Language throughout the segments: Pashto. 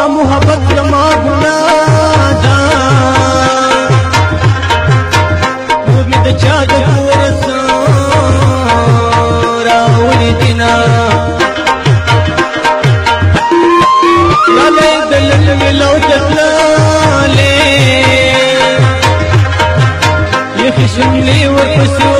ستا محبت زما ګناه ده نور مې د چا د کوره راولي دینه لاله د لټمې لو تتلاله یخې شملې ورپسې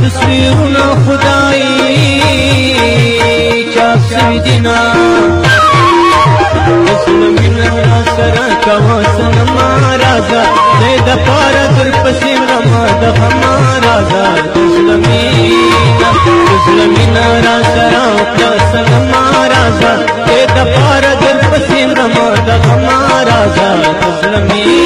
تصویرونه خدای چاپ شوي دي نا مینه سره کوه سلما راځه دی د پاره در پسې غما د غما راځه زړه مینه زړه مینه را سره کوه سلما راځه دی د پاره در پسې غما د غما راځه زړه مینه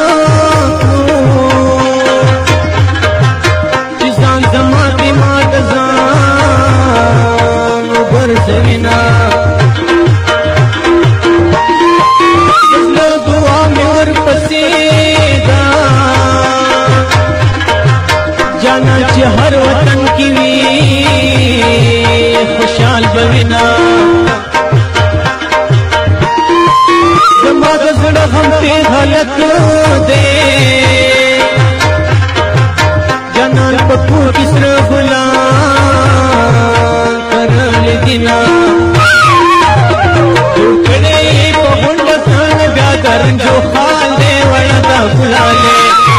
बसड़ा हम पे गलत दे जनल पप्पू किसर गुला दिना जो खाल वड़ा गुलाले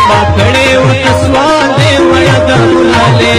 पाखड़े उठ स्वाल दे वड़ा गुलाले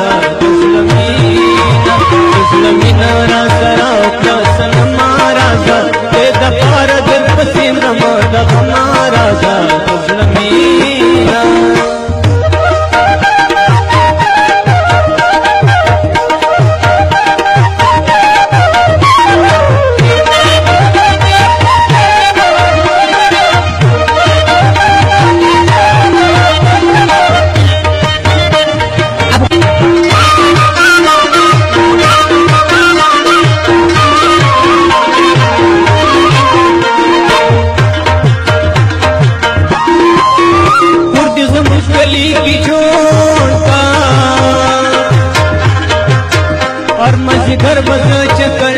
नम किधर बस चक्कर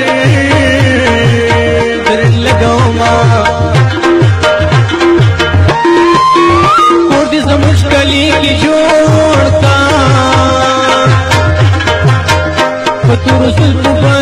लगाओ माँ मुश्किली की जोड़ता तो रसुल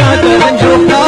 唱得很久。